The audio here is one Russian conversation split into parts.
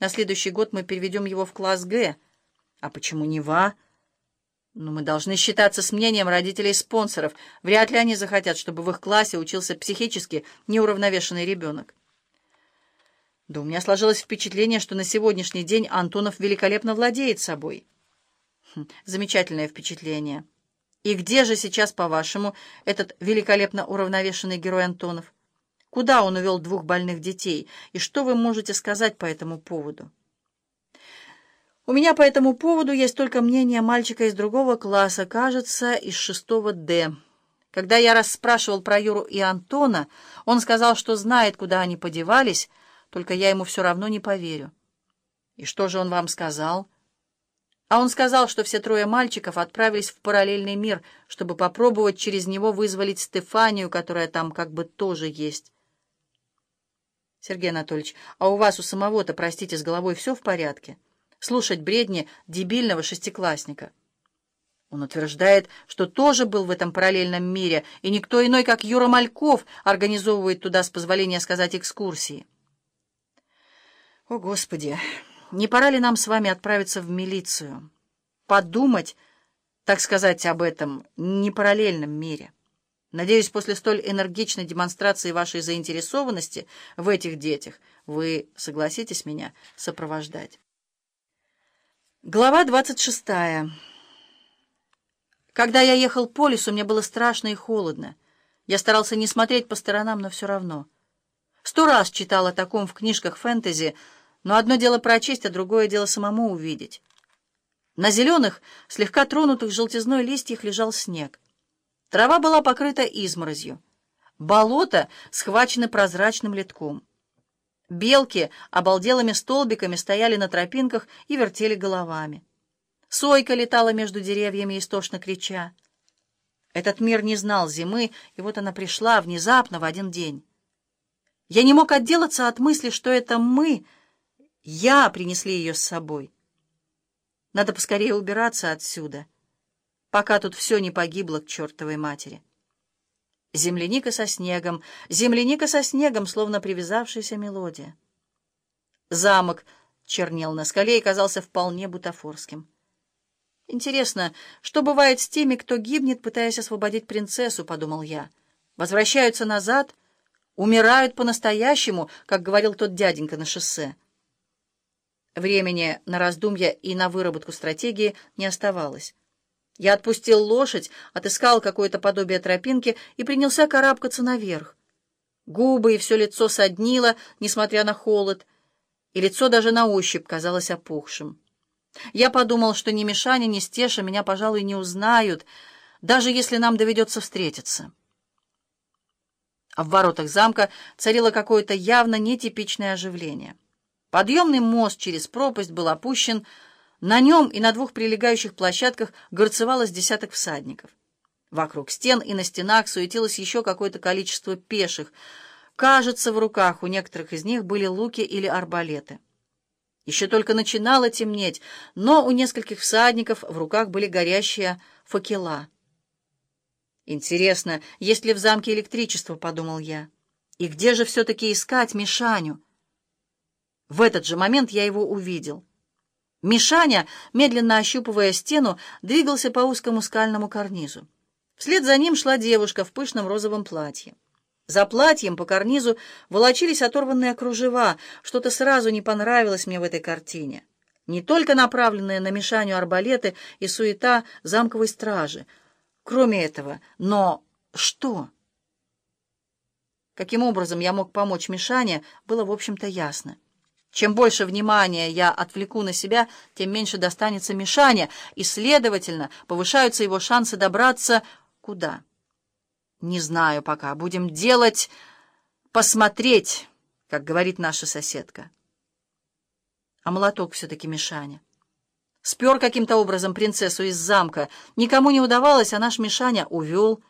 на следующий год мы переведем его в класс Г. А почему не ВА? Но мы должны считаться с мнением родителей-спонсоров. Вряд ли они захотят, чтобы в их классе учился психически неуравновешенный ребенок. Да у меня сложилось впечатление, что на сегодняшний день Антонов великолепно владеет собой. Хм, замечательное впечатление. И где же сейчас, по-вашему, этот великолепно уравновешенный герой Антонов? Куда он увел двух больных детей? И что вы можете сказать по этому поводу? У меня по этому поводу есть только мнение мальчика из другого класса, кажется, из шестого Д. Когда я расспрашивал про Юру и Антона, он сказал, что знает, куда они подевались, только я ему все равно не поверю. И что же он вам сказал? А он сказал, что все трое мальчиков отправились в параллельный мир, чтобы попробовать через него вызволить Стефанию, которая там как бы тоже есть. Сергей Анатольевич, а у вас у самого-то, простите, с головой все в порядке? слушать бредни дебильного шестиклассника. Он утверждает, что тоже был в этом параллельном мире, и никто иной, как Юра Мальков, организовывает туда, с позволения сказать, экскурсии. О, Господи, не пора ли нам с вами отправиться в милицию? Подумать, так сказать, об этом непараллельном мире. Надеюсь, после столь энергичной демонстрации вашей заинтересованности в этих детях вы согласитесь меня сопровождать. Глава 26. Когда я ехал по лесу, мне было страшно и холодно. Я старался не смотреть по сторонам, но все равно. Сто раз читал о таком в книжках фэнтези, но одно дело прочесть, а другое дело самому увидеть. На зеленых, слегка тронутых желтизной листьях лежал снег. Трава была покрыта изморозью. Болото схвачено прозрачным литком. Белки обалделыми столбиками стояли на тропинках и вертели головами. Сойка летала между деревьями, истошно крича. Этот мир не знал зимы, и вот она пришла внезапно в один день. Я не мог отделаться от мысли, что это мы, я, принесли ее с собой. Надо поскорее убираться отсюда, пока тут все не погибло к чертовой матери. Земляника со снегом, земляника со снегом, словно привязавшаяся мелодия. Замок чернел на скале и казался вполне бутафорским. «Интересно, что бывает с теми, кто гибнет, пытаясь освободить принцессу?» — подумал я. «Возвращаются назад, умирают по-настоящему, как говорил тот дяденька на шоссе». Времени на раздумья и на выработку стратегии не оставалось. Я отпустил лошадь, отыскал какое-то подобие тропинки и принялся карабкаться наверх. Губы и все лицо соднило, несмотря на холод, и лицо даже на ощупь казалось опухшим. Я подумал, что ни Мишаня, ни Стеша меня, пожалуй, не узнают, даже если нам доведется встретиться. А в воротах замка царило какое-то явно нетипичное оживление. Подъемный мост через пропасть был опущен, на нем и на двух прилегающих площадках горцевалось десяток всадников. Вокруг стен и на стенах суетилось еще какое-то количество пеших. Кажется, в руках у некоторых из них были луки или арбалеты. Еще только начинало темнеть, но у нескольких всадников в руках были горящие факела. «Интересно, есть ли в замке электричество?» — подумал я. «И где же все-таки искать Мишаню?» В этот же момент я его увидел — Мишаня, медленно ощупывая стену, двигался по узкому скальному карнизу. Вслед за ним шла девушка в пышном розовом платье. За платьем по карнизу волочились оторванные кружева. Что-то сразу не понравилось мне в этой картине. Не только направленные на Мишаню арбалеты и суета замковой стражи. Кроме этого, но что? Каким образом я мог помочь Мишане, было, в общем-то, ясно. Чем больше внимания я отвлеку на себя, тем меньше достанется Мишаня, и, следовательно, повышаются его шансы добраться куда? Не знаю пока. Будем делать... посмотреть, как говорит наша соседка. А молоток все-таки Мишаня. Спер каким-то образом принцессу из замка. Никому не удавалось, а наш Мишаня увел.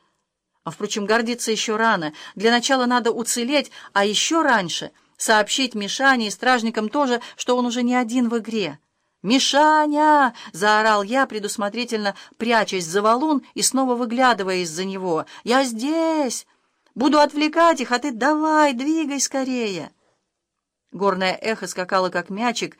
А, впрочем, гордиться еще рано. Для начала надо уцелеть, а еще раньше — сообщить Мишане и стражникам тоже, что он уже не один в игре. «Мишаня!» — заорал я, предусмотрительно прячась за валун и снова выглядывая из-за него. «Я здесь! Буду отвлекать их, а ты давай, двигай скорее!» Горное эхо скакало, как мячик,